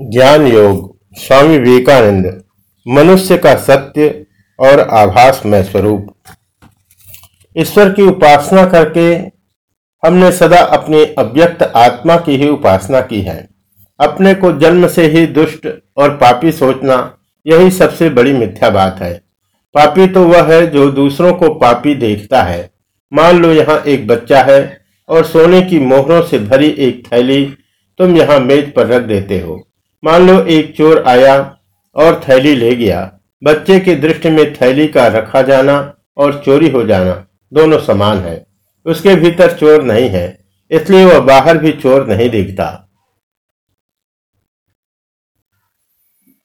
ज्ञान योग स्वामी विवेकानंद, मनुष्य का सत्य और आभास में स्वरूप। ईश्वर की उपासना करके हमने सदा अपनी अव्यक्त आत्मा की ही उपासना की है। अपने को जन्म से ही दुष्ट और पापी सोचना यही सबसे बड़ी मिथ्या बात है। पापी तो वह है जो दूसरों को पापी देखता है। मान लो यहाँ एक बच्चा है और सोने की मोहरों से भरी एक थैली तुम यहाँ मेज पर रख देते हो। मान लो एक चोर आया और थैली ले गया। बच्चे की दृष्टि में थैली का रखा जाना और चोरी हो जाना दोनों समान है। उसके भीतर चोर नहीं है, इसलिए वह बाहर भी चोर नहीं दिखता।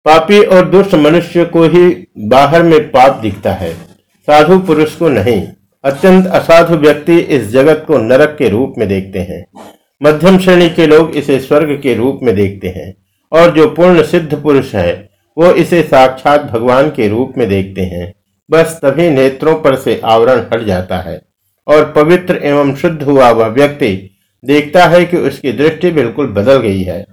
पापी और दुष्ट मनुष्य को ही बाहर में पाप दिखता है। साधु पुरुष को नहीं, अत्यंत असाधु व्यक्ति इस जगत को नरक के रूप में देखते हैं। मध्यम श्रेणी के लोग इसे स्वर्ग के रूप में देखते हैं। और जो पूर्ण सिद्ध पुरुष है, वो इसे साक्षात भगवान के रूप में देखते हैं। बस तभी नेत्रों पर से आवरण हट जाता है और पवित्र एवं शुद्ध हुआ वह व्यक्ति देखता है कि उसकी दृष्टि बिल्कुल बदल गई है।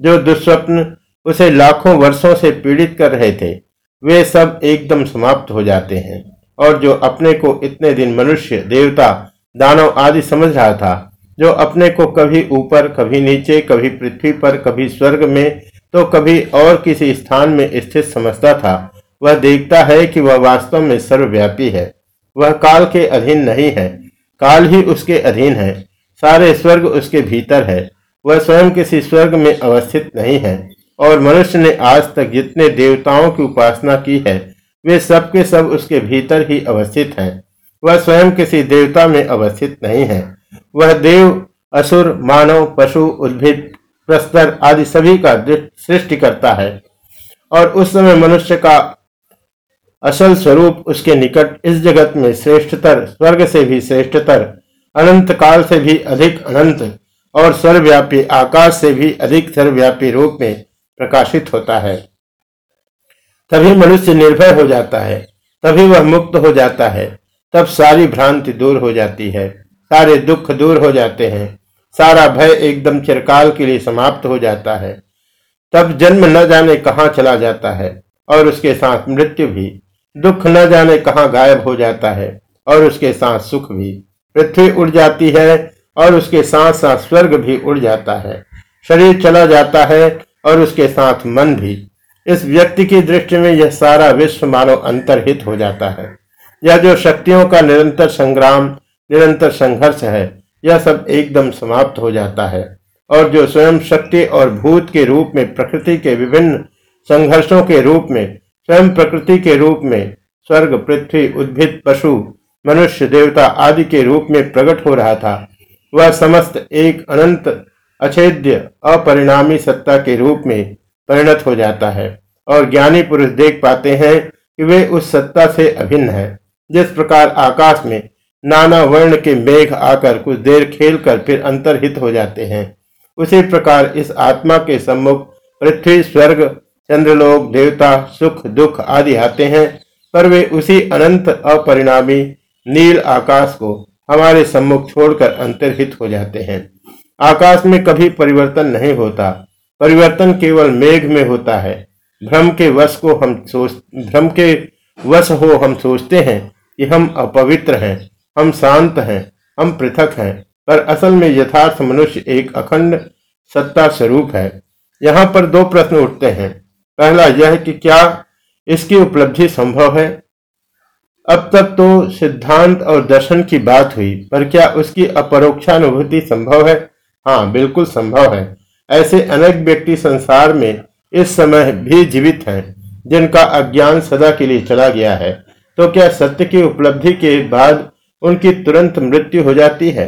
जो दुस्वप्न उसे लाखों वर्षों से पीड़ित कर रहे थे, वे सब एकदम समाप्त हो जाते हैं। और जो अपने को इतने दिन मनुष्य, देवता, दानव आदि समझ रहा था जो अपने को कभी ऊपर, कभी नीचे, कभी पृथ्वी पर, कभी स्वर्ग में तो कभी और किसी स्थान में स्थित समझता था। वह देखता है कि वह वास्तव में सर्वव्यापी है। वह काल के अधीन नहीं है। काल ही उसके अधीन है। सारे स्वर्ग उसके भीतर है। वह स्वयं किसी स्वर्ग में अवस्थित नहीं है। और मनुष्य ने आज तक जितने देवताओं की उपासना की है, वे सब के सब उसके भीतर ही अवस्थित हैं। वह स्वयं किसी देवता में अवस्थित नहीं है। वह देव, असुर, मानव, पशु, उद्भिद, प्रस्तर आदि सभी का सृष्टि करता है। और उस समय मनुष्य का असल स्वरूप उसके निकट इस जगत में श्रेष्ठतर, स्वर्ग से भी श्रेष्ठतर अनंत काल से भी अधिक अनंत और सर्वव्यापी आकाश से भी अधिक सर्वव्यापी रूप में प्रकाशित होता है। तभी मनुष्य निर्भय हो जाता है, तभी वह मुक्त हो जाता है, तब सारी भ्रांति दूर हो जाती है। सारे दुख दूर हो जाते हैं। सारा भय एकदम चिरकाल के लिए समाप्त हो जाता है। तब जन्म न जाने कहाँ चला जाता है और उसके साथ मृत्यु भी। दुख न जाने कहाँ गायब हो जाता है और उसके साथ सुख भी। पृथ्वी उड़ जाती है और उसके साथ साथ स्वर्ग भी उड़ जाता है। शरीर चला जाता है और उसके साथ मन भी। इस व्यक्ति की दृष्टि में यह सारा विश्व मानव अंतरहित हो जाता है। यह जो शक्तियों का निरंतर संग्राम निरंतर संघर्ष है। यह सब एकदम समाप्त हो जाता है। और जो स्वयं शक्ति और भूत के रूप में, प्रकृति के विभिन्न संघर्षों के रूप में, स्वयं प्रकृति के रूप में, स्वर्ग, पृथ्वी, उद्भिद, पशु, मनुष्य, देवता आदि के रूप में प्रकट हो रहा था, वह समस्त एक अनंत, अछेद्य, अपरिणामी सत्ता के रूप में परिणत हो जाता है। और ज्ञानी पुरुष देख पाते हैं कि वे उस सत्ता से अभिन्न है। जिस प्रकार आकाश में नाना वर्ण के मेघ आकर कुछ देर खेल कर फिर अंतरहित हो जाते हैं। उसी प्रकार इस आत्मा के सम्मुख पृथ्वी, स्वर्ग, चंद्रलोक, देवता, सुख, दुख आदि आते हैं, पर वे उसी अनंत अपरिणामी नील आकाश को हमारे सम्मुख छोड़कर अंतर्हित हो जाते हैं। आकाश में कभी परिवर्तन नहीं होता, परिवर्तन केवल मेघ में होता है। भ्रम के वश को हम सोच, भ्रम के वश हो हम सोचते हैं कि हम अपवित्र हैं। हम शांत हैं, हम पृथक हैं, पर असल में यथार्थ मनुष्य एक अखंड सत्ता स्वरूप है। यहाँ पर दो प्रश्न उठते हैं। पहला यह कि क्या इसकी उपलब्धि संभव है? अब तक तो सिद्धांत और दर्शन की बात हुई, पर क्या उसकी अपरोक्षानुभूति संभव है? हाँ बिल्कुल संभव है। ऐसे अनेक व्यक्ति संसार में इस समय भी जीवित हैं, जिनका अज्ञान सदा के लिए चला गया है। तो क्या सत्य की उपलब्धि के बाद उनकी तुरंत मृत्यु हो जाती है।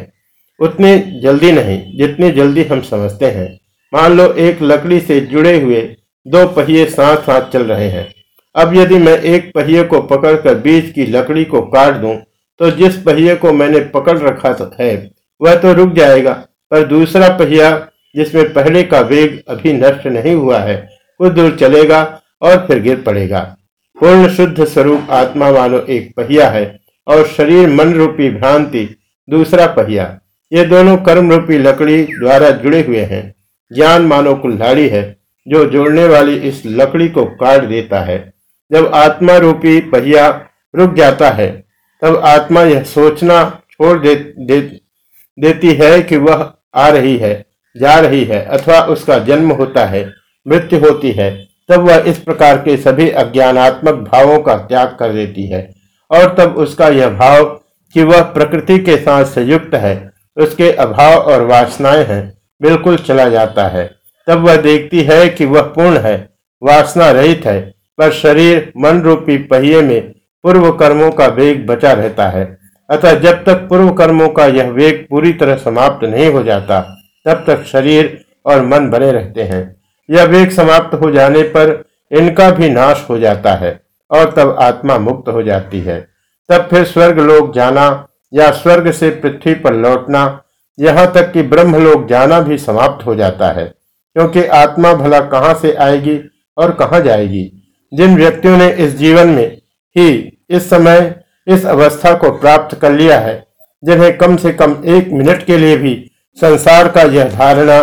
उतनी जल्दी नहीं जितनी जल्दी हम समझते हैं। मान लो एक लकड़ी से जुड़े हुए दो पहिए साथ साथ चल रहे हैं। अब यदि मैं एक पहिए को पकड़कर बीच की लकड़ी को काट दूँ, तो जिस पहिए को मैंने पकड़ रखा है वह तो रुक जाएगा। पर दूसरा पहिया जिसमें पहले का वेग अभी नष्ट नहीं हुआ है कुछ दूर चलेगा और फिर गिर पड़ेगा। पूर्ण शुद्ध स्वरूप आत्मा मानो एक पहिया है। और शरीर मन रूपी भ्रांति दूसरा पहिया। ये दोनों कर्म रूपी लकड़ी द्वारा जुड़े हुए हैं। ज्ञान मानो कुल्हाड़ी है जो जोड़ने वाली इस लकड़ी को काट देता है। जब आत्मा रूपी पहिया रुक जाता है तब आत्मा यह सोचना छोड़ दे, दे, देती है कि वह आ रही है जा रही है अथवा उसका जन्म होता है मृत्यु होती है तब वह इस प्रकार के सभी अज्ञानात्मक भावों का त्याग कर देती है। और तब उसका यह भाव कि वह प्रकृति के साथ संयुक्त है, उसके अभाव और वासनाएँ हैं, बिल्कुल चला जाता है। तब वह देखती है कि वह पूर्ण है, वासना रहित है, पर शरीर मन रूपी पहिए में पूर्व कर्मों का वेग बचा रहता है। अतः जब तक पूर्व कर्मों का यह वेग पूरी तरह समाप्त नहीं हो जाता, तब तक शरीर और मन बने रहते हैं। यह वेग समाप्त हो जाने पर इनका भी नाश हो जाता है। और तब आत्मा मुक्त हो जाती है। तब फिर स्वर्ग लोग जाना या स्वर्ग से पृथ्वी पर लौटना, यहाँ तक कि ब्रह्म लोग जाना भी समाप्त हो जाता है, क्योंकि आत्मा भला कहाँ से आएगी और कहाँ जाएगी। जिन व्यक्तियों ने इस जीवन में ही इस समय, इस अवस्था को प्राप्त कर लिया है, जिन्हें कम से कम एक मिनट के लिए भी संसार का यह धारणा,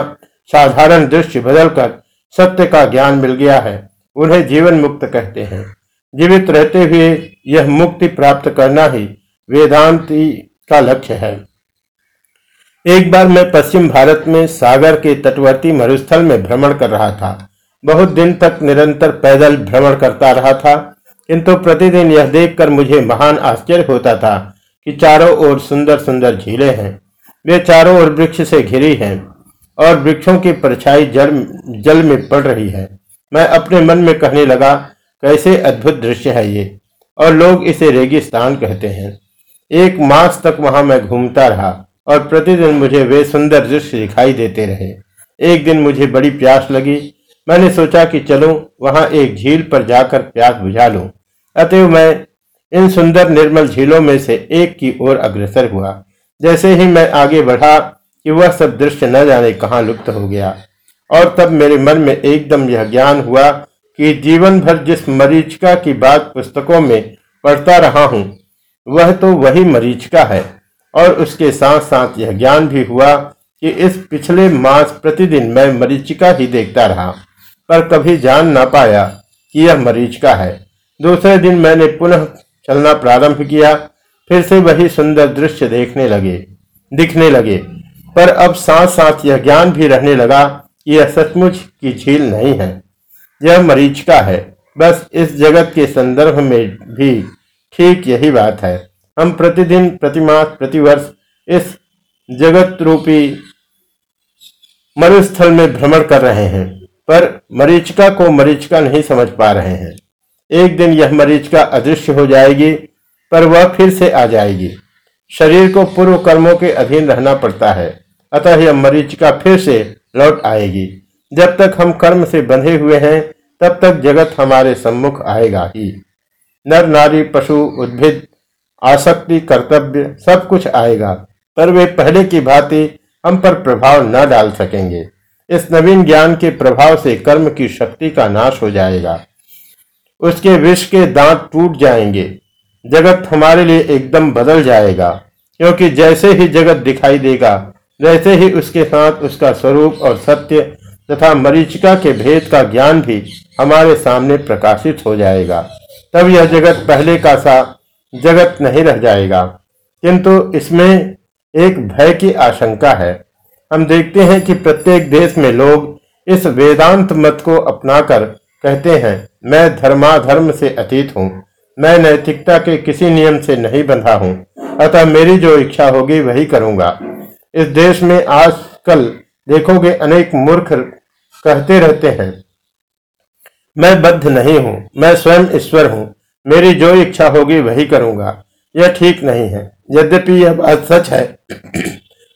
साधारण दृश्य बदलकर सत्य का ज्ञान मिल गया है, उन्हें जीवन मुक्त कहते हैं। जीवित रहते हुए यह मुक्ति प्राप्त करना ही वेदांति का लक्ष्य है। एक बार मैं पश्चिम भारत में सागर के तटवर्ती मरुस्थल में भ्रमण कर रहा था। बहुत दिन तक निरंतर पैदल भ्रमण करता रहा था, किंतु प्रतिदिन यह देखकर मुझे महान आश्चर्य होता था कि चारों ओर सुंदर सुंदर झीलें हैं। वे चारों ओर वृक्ष से घिरी हैं और वृक्षों की परछाई जल जल में पड़ रही है। मैं अपने मन में कहने लगा कैसे अद्भुत दृश्य है ये। और लोग इसे रेगिस्तान कहते हैं। एक मास तक वहाँ मैं घूमता रहा और प्रतिदिन मुझे वे सुंदर दृश्य दिखाई देते रहे। एक दिन मुझे बड़ी प्यास लगी। मैंने सोचा कि चलूँ, वहाँ एक झील पर जाकर प्यास बुझा लूँ। अतएव मैं इन सुंदर निर्मल झीलों में से एक की ओर अग्रसर हुआ। जैसे ही मैं आगे बढ़ा कि वह सब दृश्य न जाने कहाँ लुप्त हो गया। और तब मेरे मन में एकदम यह ज्ञान हुआ कि जीवन भर जिस मरीचिका की बात पुस्तकों में पढ़ता रहा हूँ, वह तो वही मरीचिका है। और उसके साथ साथ यह ज्ञान भी हुआ कि इस पिछले मास प्रतिदिन मैं मरीचिका ही देखता रहा, पर कभी जान ना पाया कि यह मरीचिका है। दूसरे दिन मैंने पुनः चलना प्रारंभ किया, फिर से वही सुंदर दृश्य देखने लगे, दिखने लगे। पर अब साथ साथ यह ज्ञान भी रहने लगा कि यह सचमुच की झील नहीं है। यह मरीचिका है। बस इस जगत के संदर्भ में भी ठीक यही बात है। हम प्रतिदिन, प्रतिमास, प्रतिवर्ष इस जगत रूपी मरुस्थल में भ्रमण कर रहे हैं, पर मरीचिका को मरीचिका नहीं समझ पा रहे हैं। एक दिन यह मरीचिका अदृश्य हो जाएगी, पर वह फिर से आ जाएगी। शरीर को पूर्व कर्मों के अधीन रहना पड़ता है, अतः यह मरीचिका फिर से लौट आएगी। जब तक हम कर्म से बंधे हुए हैं, तब तक जगत हमारे सम्मुख आएगा ही। नर, नारी, पशु, उद्भिद, आसक्ति, कर्तव्य, सब कुछ आएगा। पर वे पहले की भांति हम पर प्रभाव न डाल सकेंगे। इस नवीन ज्ञान के प्रभाव से कर्म की शक्ति का नाश हो जाएगा। उसके विष के दांत टूट जाएँगे। जगत हमारे लिए एकदम बदल जाएगा। क्योंकि जैसे ही जगत दिखाई देगा, वैसे ही उसके साथ उसका स्वरूप और सत्य तथा मरीचिका के भेद का ज्ञान भी हमारे सामने प्रकाशित हो जाएगा। तब यह जगत पहले का सा जगत नहीं रह जाएगा। किंतु इसमें एक भय की आशंका है। हम देखते हैं कि प्रत्येक देश में लोग इस वेदांत मत को अपनाकर कहते हैं, मैं धर्माधर्म से अतीत हूँ। मैं नैतिकता के किसी नियम से नहीं बंधा हूँ। अतः मेरी जो इच्छा होगी वही करूँगा। इस देश में आजकल देखोगे अनेक मूर्ख कहते रहते हैं, मैं बद्ध नहीं हूँ, मैं स्वयं ईश्वर हूँ, मेरी जो इच्छा होगी वही करूँगा। यह ठीक नहीं है। यद्यपि यह बात सच है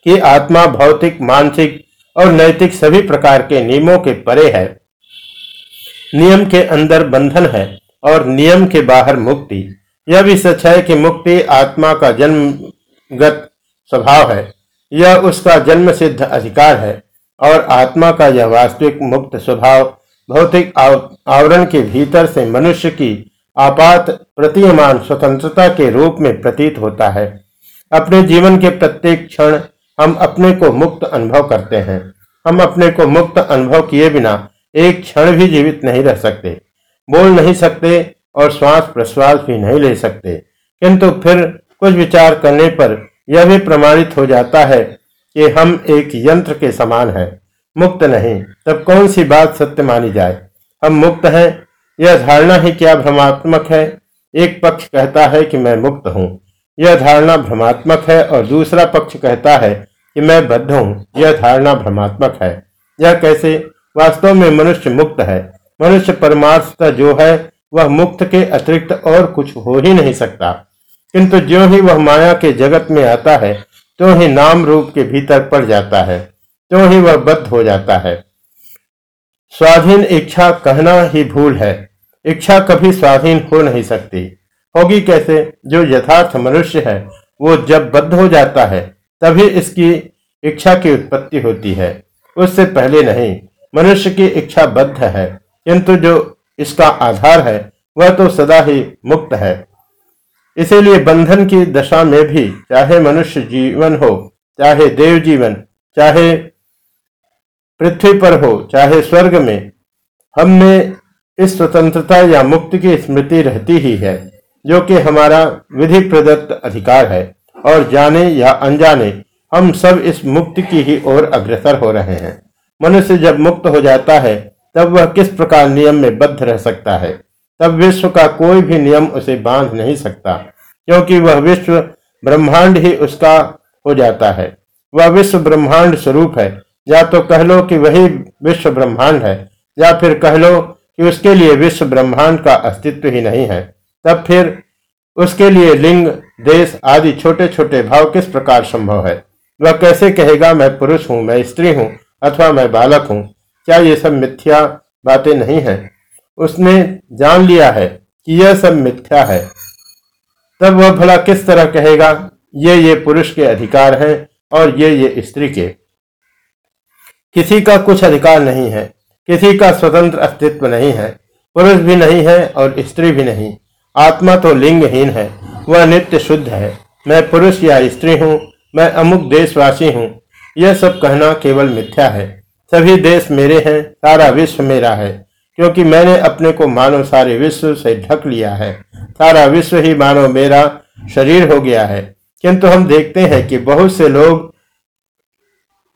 कि आत्मा भौतिक, मानसिक और नैतिक सभी प्रकार के नियमों के परे है। नियम के अंदर बंधन है और नियम के बाहर मुक्ति। यह भी सच है कि मुक्ति आत्मा का जन्मगत स्वभाव है। यह उसका जन्म सिद्ध अधिकार है। और आत्मा का यह वास्तविक मुक्त स्वभाव भौतिक आवरण के भीतर से मनुष्य की आपात प्रतीयमान स्वतंत्रता के रूप में प्रतीत होता है। अपने जीवन के प्रत्येक क्षण हम अपने को मुक्त अनुभव करते हैं। हम अपने को मुक्त अनुभव किए बिना एक क्षण भी जीवित नहीं रह सकते। बोल नहीं सकते और श्वास प्रश्वास भी नहीं ले सकते। किंतु फिर कुछ विचार करने पर यह भी प्रमाणित हो जाता है कि हम एक यंत्र के समान है, मुक्त नहीं। तब कौन सी बात सत्य मानी जाए? हम मुक्त हैं, यह धारणा ही क्या भ्रमात्मक है। एक पक्ष कहता है कि मैं मुक्त हूँ, यह धारणा भ्रमात्मक है, और दूसरा पक्ष कहता है कि मैं बद्ध हूँ, यह धारणा भ्रमात्मक है। यह कैसे? वास्तव में मनुष्य मुक्त है। मनुष्य परमार्थता जो है, वह मुक्त के अतिरिक्त और कुछ हो ही नहीं सकता। किंतु जो ही वह माया के जगत में आता है तो ही नाम रूप के भीतर पड़ जाता है तो ही वह बद्ध हो जाता है। स्वाधीन इच्छा कहना ही भूल है। इच्छा कभी स्वाधीन हो नहीं सकती। होगी कैसे? जो यथार्थ मनुष्य है, वो जब बद्ध हो जाता है, तभी इसकी इच्छा की उत्पत्ति होती है। उससे पहले नहीं, मनुष्य की इच्छा बद्ध है, किंतु जो इसका आधार है, वह तो सदा ही मुक्त है। इसीलिए बंधन की दशा में भी चाहे मनुष्य जीवन हो, चाहे देव जीवन, चाहे पृथ्वी पर हो, चाहे स्वर्ग में हमने इस स्वतंत्रता या मुक्ति की स्मृति रहती ही है, जो कि हमारा विधि प्रदत्त अधिकार है। और जाने या अनजाने, हम सब इस मुक्ति की ही ओर अग्रसर हो रहे हैं। मनुष्य जब मुक्त हो जाता है, तब वह किस प्रकार नियम में बद्ध रह सकता है? तब विश्व का कोई भी नियम उसे बाँध नहीं सकता, क्योंकि वह विश्व ब्रह्मांड ही उसका हो जाता है। वह विश्व ब्रह्मांड स्वरूप है। या तो कह लो कि वही विश्व ब्रह्मांड है, या फिर कह लो कि उसके लिए विश्व ब्रह्मांड का अस्तित्व ही नहीं है। तब फिर उसके लिए लिंग, देश आदि छोटे छोटे भाव किस प्रकार संभव है? वह कैसे कहेगा, मैं पुरुष हूँ, मैं स्त्री हूँ अथवा मैं बालक हूँ क्या ये सब मिथ्या बातें नहीं है? उसने जान लिया है कि यह सब मिथ्या है। तब वह भला किस तरह कहेगा, ये ये पुरुष के अधिकार हैं और ये ये स्त्री के। किसी का कुछ अधिकार नहीं है, किसी का स्वतंत्र अस्तित्व नहीं है, पुरुष भी नहीं है और स्त्री भी नहीं। आत्मा तो लिंगहीन है, वह नित्य शुद्ध है। मैं पुरुष या स्त्री हूँ, मैं अमुक देशवासी हूँ, यह सब कहना केवल मिथ्या है। सभी देश मेरे हैं, सारा विश्व मेरा है। क्योंकि मैंने अपने को मानो सारे विश्व से ढक लिया है। सारा विश्व ही मानो मेरा शरीर हो गया है। किंतु हम देखते हैं कि बहुत से लोग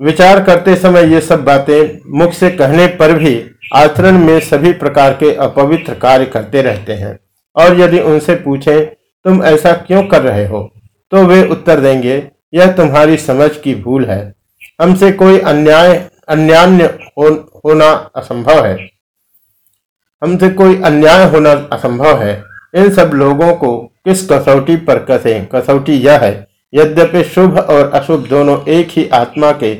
विचार करते समय ये सब बातें मुख से कहने पर भी आचरण में सभी प्रकार के अपवित्र कार्य करते रहते हैं। और यदि उनसे पूछें तुम ऐसा क्यों कर रहे हो? तो वे उत्तर देंगे यह तुम्हारी समझ की भूल है। हमसे कोई अन्याय अन्यान्य हो, होना असंभव है। हमसे कोई अन्याय होना असंभव है। इन सब लोगों को किस कसौटी पर कसे? कसौटी यह है, यद्यपि शुभ और अशुभ दोनों एक ही आत्मा के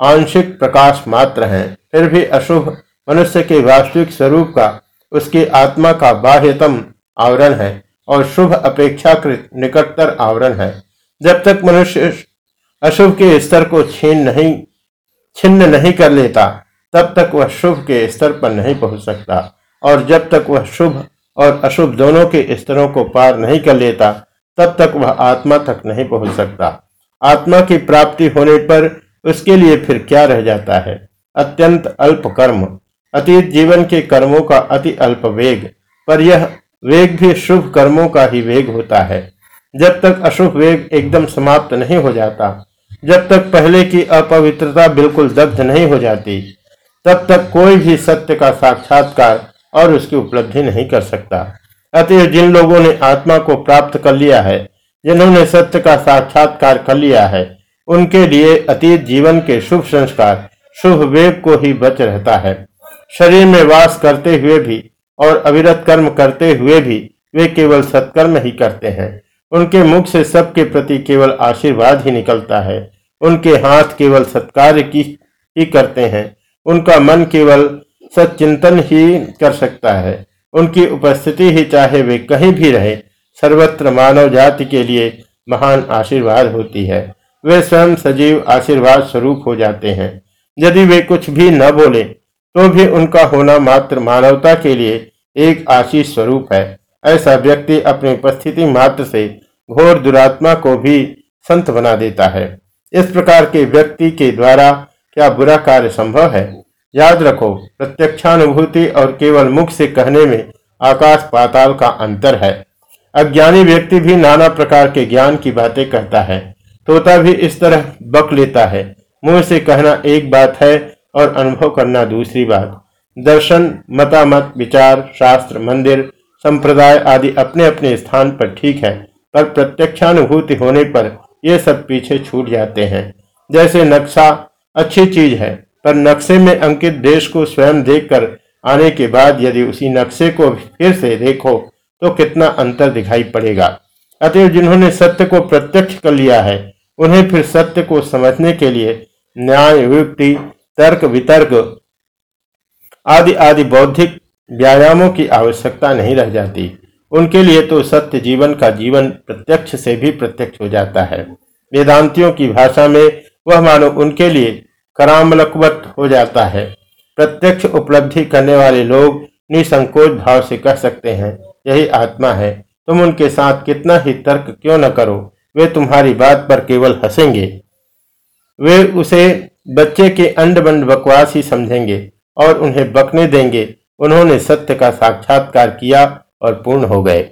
आंशिक प्रकाश मात्र हैं, फिर भी अशुभ मनुष्य के वास्तविक स्वरूप का, उसकी आत्मा का बाह्यतम आवरण है और शुभ अपेक्षाकृत निकटतर आवरण है। जब तक मनुष्य अशुभ के स्तर को छीन नहीं, छिन्न नहीं कर लेता, तब तक वह शुभ के स्तर पर नहीं पहुँच सकता। और जब तक वह शुभ और अशुभ दोनों के स्तरों को पार नहीं कर लेता, तब तक वह आत्मा तक नहीं पहुँच सकता। आत्मा की प्राप्ति होने पर उसके लिए फिर क्या रह जाता है? अत्यंत अल्प कर्म। अतीत जीवन के कर्मों का अति अल्प वेग, पर यह वेग भी शुभ कर्मों का ही वेग होता है। जब तक अशुभ वेग एकदम समाप्त नहीं हो जाता, जब तक पहले की अपवित्रता बिल्कुल दग्ध नहीं हो जाती, तब तक कोई भी सत्य का साक्षात्कार और उसकी उपलब्धि नहीं कर सकता। अतः जिन लोगों ने आत्मा को प्राप्त कर लिया है, जिन्होंने सत्य का साक्षात्कार कर लिया है, उनके लिए अतीत जीवन के शुभ संस्कार, शुभ वेग को ही बच रहता है। शरीर में वास करते हुए भी और अविरत कर्म करते हुए भी वे केवल सत्कर्म ही करते हैं। उनके मुख से सबके प्रति केवल आशीर्वाद ही निकलता है। उनके हाथ केवल सत्कार्य की ही करते हैं। उनका मन केवल सचिंतन ही कर सकता है। उनकी उपस्थिति ही चाहे वे कहीं भी रहे, सर्वत्र मानव जाति के लिए महान आशीर्वाद होती है। वे स्वयं सजीव आशीर्वाद स्वरूप हो जाते हैं। यदि वे कुछ भी न बोले तो भी उनका होना मात्र मानवता के लिए एक आशीष स्वरूप है। ऐसा व्यक्ति अपनी उपस्थिति मात्र से घोर दुरात्मा को भी संत बना देता है। इस प्रकार के व्यक्ति के द्वारा क्या बुरा कार्य संभव है? याद रखो, प्रत्यक्षानुभूति और केवल मुख से कहने में आकाश पाताल का अंतर है। अज्ञानी व्यक्ति भी नाना प्रकार के ज्ञान की बातें कहता है। तोता भी इस तरह बक लेता है। मुँह से कहना एक बात है और अनुभव करना दूसरी बात। दर्शन, मतामत, विचार, शास्त्र, मंदिर, संप्रदाय आदि अपने अपने स्थान पर ठीक है, पर प्रत्यक्षानुभूति होने पर ये सब पीछे छूट जाते हैं। जैसे नक्शा, अच्छी चीज़ है। पर नक्शे में अंकित देश को स्वयं देखकर आने के बाद यदि उसी नक्शे को फिर से देखो तो कितना अंतर दिखाई पड़ेगा। अतः जिन्होंने सत्य को प्रत्यक्ष कर लिया है, उन्हें फिर सत्य को समझने के लिए न्याय युक्ति तर्क, वितर्क आदि आदि बौद्धिक व्यायामों की आवश्यकता नहीं रह जाती। उनके लिए तो सत्य जीवन का जीवन प्रत्यक्ष से भी प्रत्यक्ष हो जाता है। वेदांतियों की भाषा में, वह मानो उनके लिए करामलकवत हो जाता है। प्रत्यक्ष उपलब्धि करने वाले लोग निसंकोच भाव से कह सकते हैं, यही आत्मा है। तुम उनके साथ कितना ही तर्क क्यों न करो, वे तुम्हारी बात पर केवल हंसेंगे। वे उसे बच्चे के अंड बंड बकवास ही समझेंगे और उन्हें बकने देंगे। उन्होंने सत्य का साक्षात्कार किया और पूर्ण हो गए।